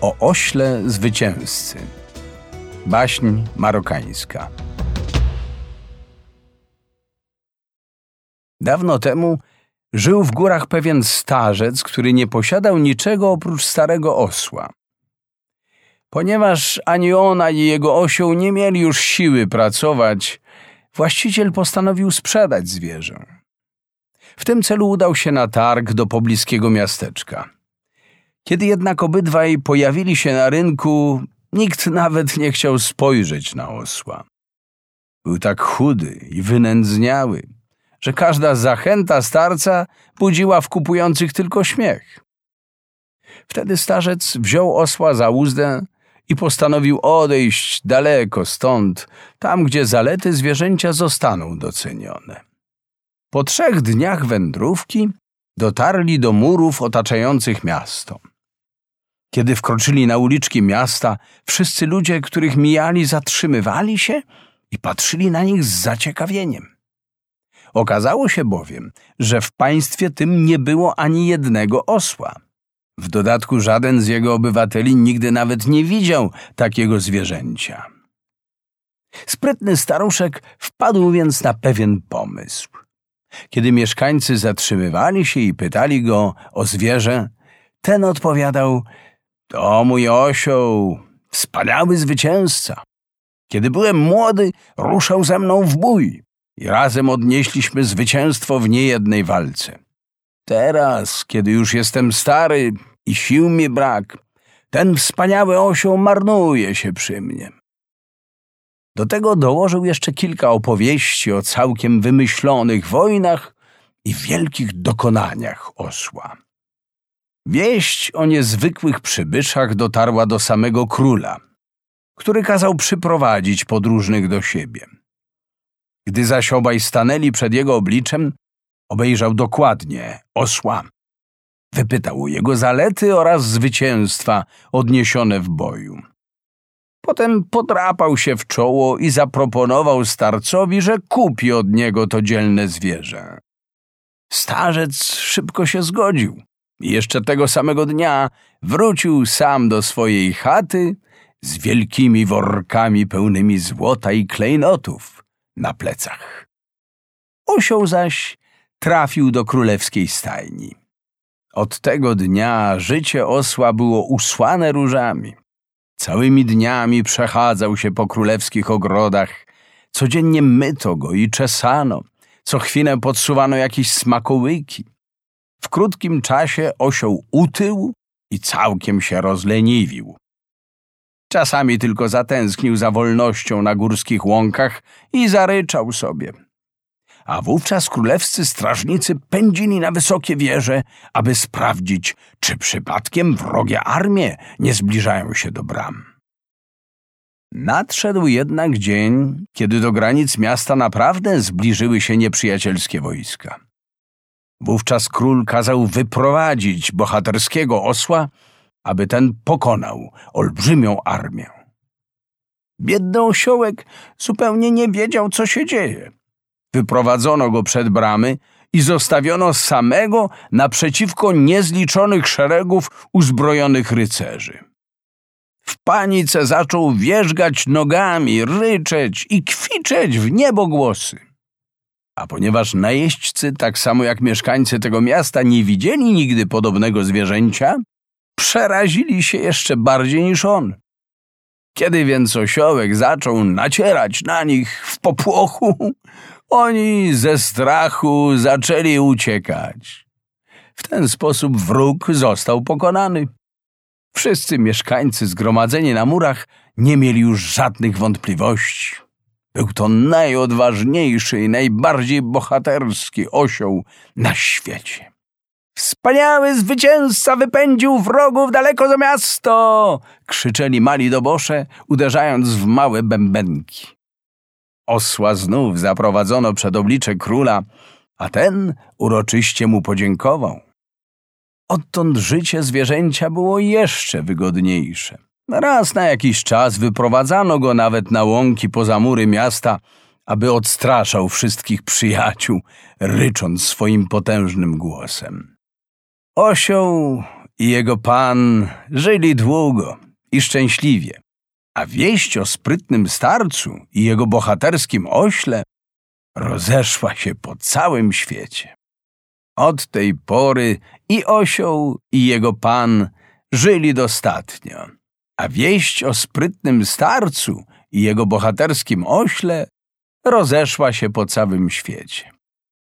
o ośle zwycięzcy. Baśń marokańska. Dawno temu żył w górach pewien starzec, który nie posiadał niczego oprócz starego osła. Ponieważ ani on, ani jego osioł nie mieli już siły pracować, właściciel postanowił sprzedać zwierzę. W tym celu udał się na targ do pobliskiego miasteczka. Kiedy jednak obydwaj pojawili się na rynku, nikt nawet nie chciał spojrzeć na osła. Był tak chudy i wynędzniały, że każda zachęta starca budziła w kupujących tylko śmiech. Wtedy starzec wziął osła za uzdę i postanowił odejść daleko stąd, tam gdzie zalety zwierzęcia zostaną docenione. Po trzech dniach wędrówki dotarli do murów otaczających miasto. Kiedy wkroczyli na uliczki miasta, wszyscy ludzie, których mijali, zatrzymywali się i patrzyli na nich z zaciekawieniem. Okazało się bowiem, że w państwie tym nie było ani jednego osła. W dodatku żaden z jego obywateli nigdy nawet nie widział takiego zwierzęcia. Sprytny staruszek wpadł więc na pewien pomysł. Kiedy mieszkańcy zatrzymywali się i pytali go o zwierzę, ten odpowiadał: To mój osioł, wspaniały zwycięzca. Kiedy byłem młody, ruszał ze mną w bój i razem odnieśliśmy zwycięstwo w niejednej walce. Teraz, kiedy już jestem stary i sił mi brak, ten wspaniały osioł marnuje się przy mnie. Do tego dołożył jeszcze kilka opowieści o całkiem wymyślonych wojnach i wielkich dokonaniach osła. Wieść o niezwykłych przybyszach dotarła do samego króla, który kazał przyprowadzić podróżnych do siebie. Gdy zaś obaj stanęli przed jego obliczem, obejrzał dokładnie osła. Wypytał jego zalety oraz zwycięstwa odniesione w boju. Potem podrapał się w czoło i zaproponował starcowi, że kupi od niego to dzielne zwierzę. Starzec szybko się zgodził jeszcze tego samego dnia wrócił sam do swojej chaty z wielkimi workami pełnymi złota i klejnotów na plecach. Osioł zaś trafił do królewskiej stajni. Od tego dnia życie osła było usłane różami. Całymi dniami przechadzał się po królewskich ogrodach. Codziennie myto go i czesano. Co chwilę podsuwano jakieś smakołyki. W krótkim czasie osioł utył i całkiem się rozleniwił. Czasami tylko zatęsknił za wolnością na górskich łąkach i zaryczał sobie. A wówczas królewscy strażnicy pędzili na wysokie wieże, aby sprawdzić, czy przypadkiem wrogie armie nie zbliżają się do bram. Nadszedł jednak dzień, kiedy do granic miasta naprawdę zbliżyły się nieprzyjacielskie wojska. Wówczas król kazał wyprowadzić bohaterskiego osła aby ten pokonał olbrzymią armię. Biedny osiołek zupełnie nie wiedział, co się dzieje. Wyprowadzono go przed bramy i zostawiono samego naprzeciwko niezliczonych szeregów uzbrojonych rycerzy. W panice zaczął wierzgać nogami, ryczeć i kwiczeć w niebogłosy. A ponieważ najeźdźcy, tak samo jak mieszkańcy tego miasta, nie widzieli nigdy podobnego zwierzęcia, przerazili się jeszcze bardziej niż on. Kiedy więc osiołek zaczął nacierać na nich w popłochu, oni ze strachu zaczęli uciekać. W ten sposób wróg został pokonany. Wszyscy mieszkańcy zgromadzeni na murach nie mieli już żadnych wątpliwości. Był to najodważniejszy i najbardziej bohaterski osioł na świecie. Wspaniały zwycięzca wypędził wrogów daleko za miasto! krzyczeli mali dobosze, uderzając w małe bębenki. Osła znów zaprowadzono przed oblicze króla, a ten uroczyście mu podziękował. Odtąd życie zwierzęcia było jeszcze wygodniejsze. Raz na jakiś czas wyprowadzano go nawet na łąki poza mury miasta, aby odstraszał wszystkich przyjaciół, rycząc swoim potężnym głosem. Osioł i jego pan żyli długo i szczęśliwie, a wieść o sprytnym starcu i jego bohaterskim ośle rozeszła się po całym świecie. Od tej pory i osioł, i jego pan żyli dostatnio, a wieść o sprytnym starcu i jego bohaterskim ośle rozeszła się po całym świecie.